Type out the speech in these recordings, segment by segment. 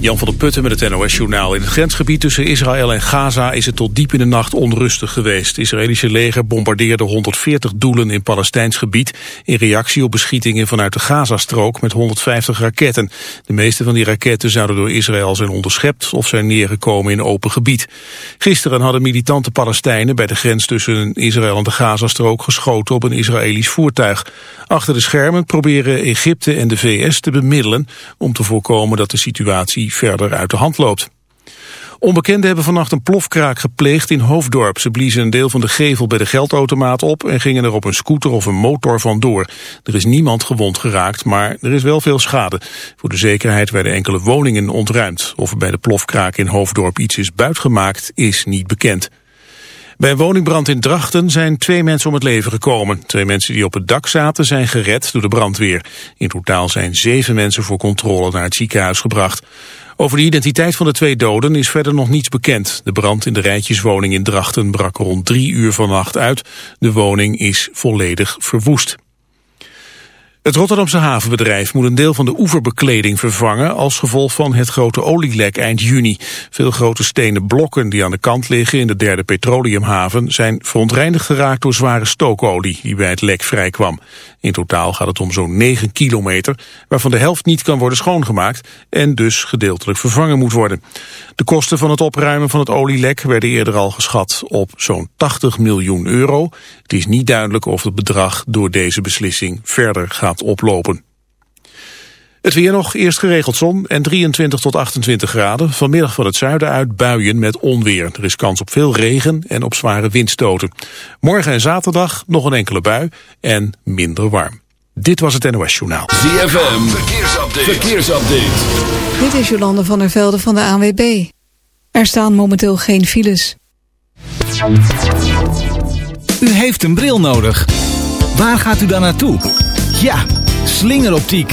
Jan van der Putten met het NOS-journaal. In het grensgebied tussen Israël en Gaza is het tot diep in de nacht onrustig geweest. Het Israëlische leger bombardeerde 140 doelen in Palestijns gebied... in reactie op beschietingen vanuit de Gazastrook met 150 raketten. De meeste van die raketten zouden door Israël zijn onderschept... of zijn neergekomen in open gebied. Gisteren hadden militante Palestijnen bij de grens tussen Israël en de Gazastrook... geschoten op een Israëlisch voertuig. Achter de schermen proberen Egypte en de VS te bemiddelen... om te voorkomen dat de situatie verder uit de hand loopt. Onbekenden hebben vannacht een plofkraak gepleegd in Hoofddorp. Ze bliezen een deel van de gevel bij de geldautomaat op... en gingen er op een scooter of een motor vandoor. Er is niemand gewond geraakt, maar er is wel veel schade. Voor de zekerheid werden enkele woningen ontruimd. Of er bij de plofkraak in Hoofddorp iets is buitgemaakt, is niet bekend. Bij woningbrand in Drachten zijn twee mensen om het leven gekomen. Twee mensen die op het dak zaten zijn gered door de brandweer. In totaal zijn zeven mensen voor controle naar het ziekenhuis gebracht. Over de identiteit van de twee doden is verder nog niets bekend. De brand in de rijtjeswoning in Drachten brak rond drie uur vannacht uit. De woning is volledig verwoest. Het Rotterdamse havenbedrijf moet een deel van de oeverbekleding vervangen als gevolg van het grote olielek eind juni. Veel grote stenen blokken die aan de kant liggen in de derde petroleumhaven zijn verontreinigd geraakt door zware stookolie die bij het lek vrijkwam. In totaal gaat het om zo'n 9 kilometer, waarvan de helft niet kan worden schoongemaakt en dus gedeeltelijk vervangen moet worden. De kosten van het opruimen van het olielek werden eerder al geschat op zo'n 80 miljoen euro. Het is niet duidelijk of het bedrag door deze beslissing verder gaat oplopen. Het weer nog, eerst geregeld zon en 23 tot 28 graden. Vanmiddag van het zuiden uit buien met onweer. Er is kans op veel regen en op zware windstoten. Morgen en zaterdag nog een enkele bui en minder warm. Dit was het NOS Journaal. ZFM, verkeersupdate. verkeersupdate. Dit is Jolande van der Velde van de ANWB. Er staan momenteel geen files. U heeft een bril nodig. Waar gaat u dan naartoe? Ja, slingeroptiek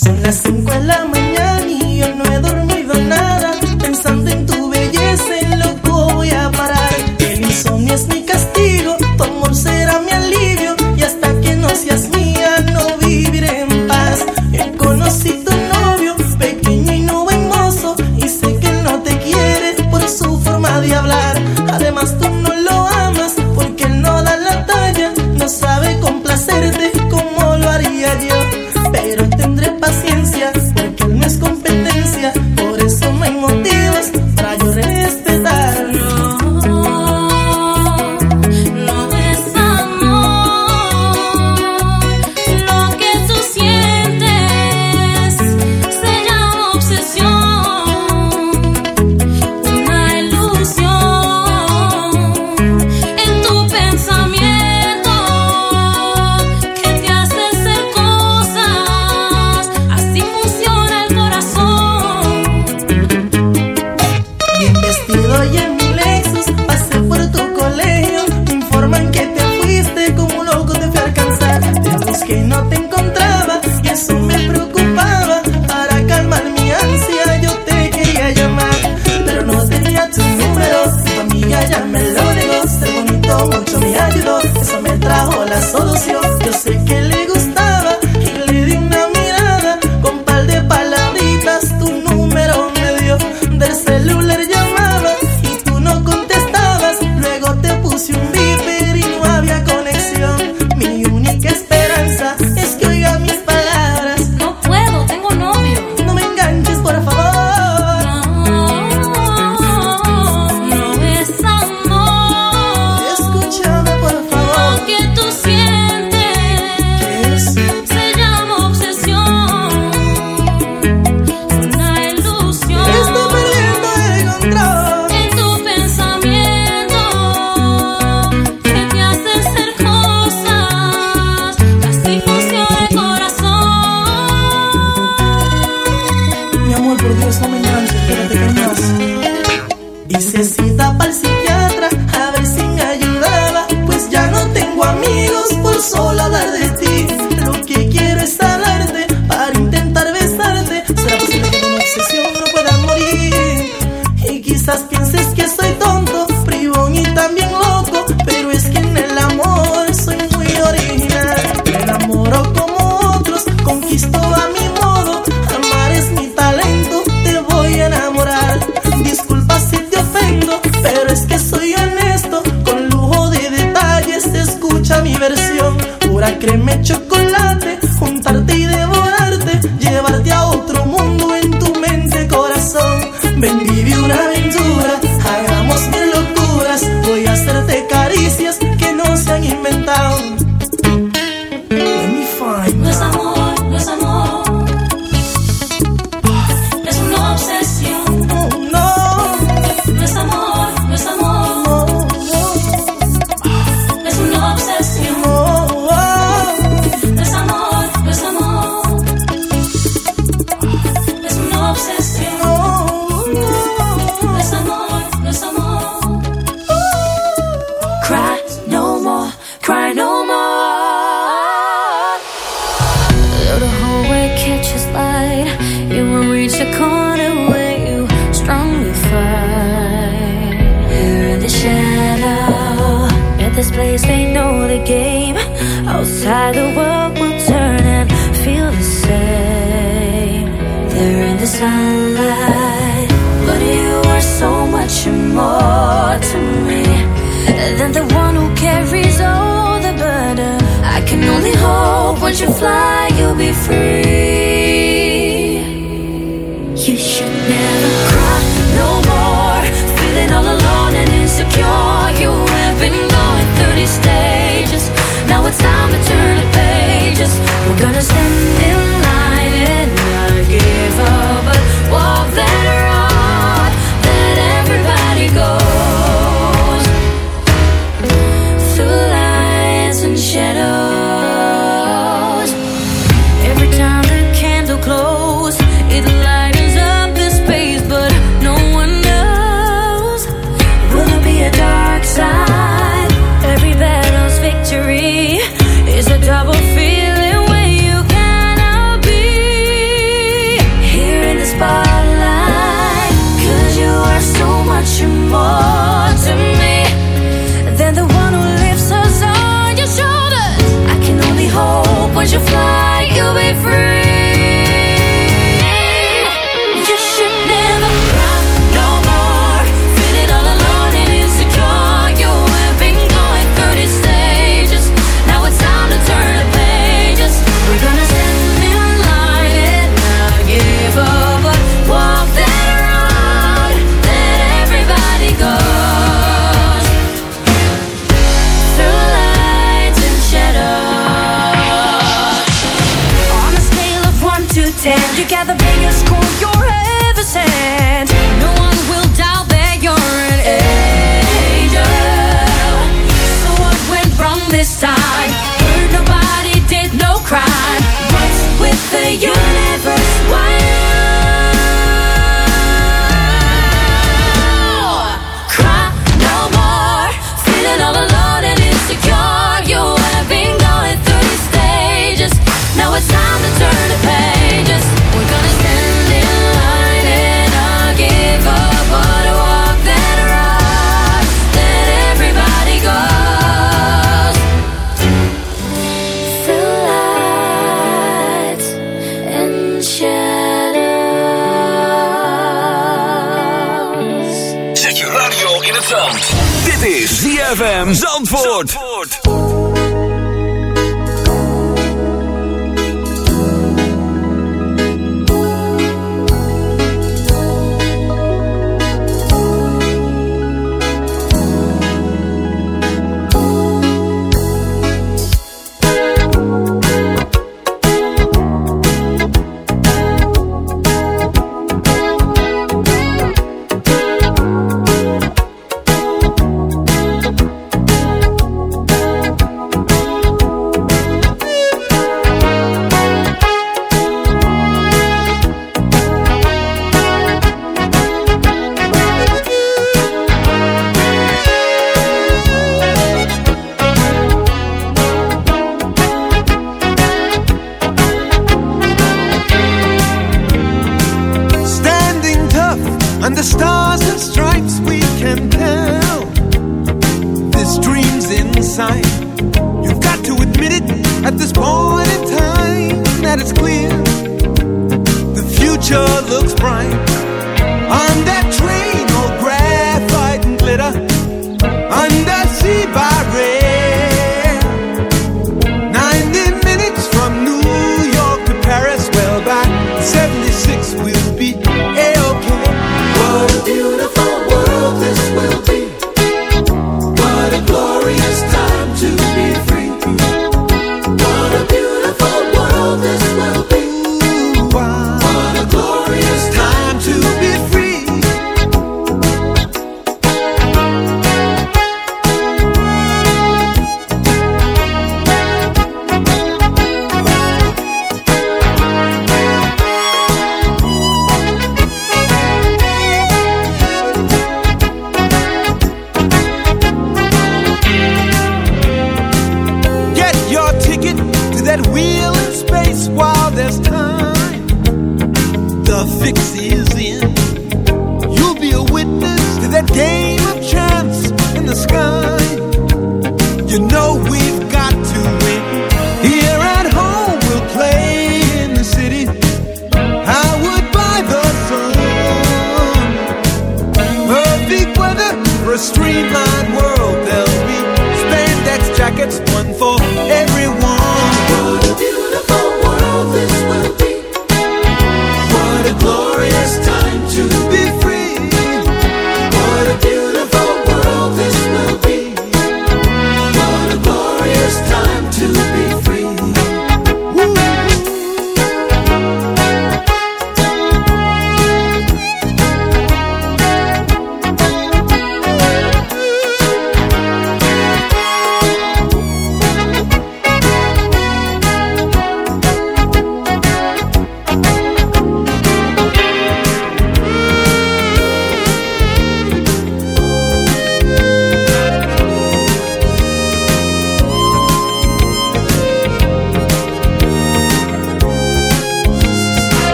Son las 5 de la mañana y yo no he dormido nada. Pensando en tu belleza, loco voy a parar. El insomnio es mi castigo, tu amor será mi alivio. Y hasta que no seas mía,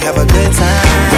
have a good time.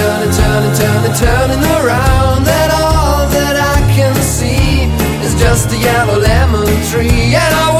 Turning, turning, turning, turning, around, and all that I can see is just a yellow lemon tree. And I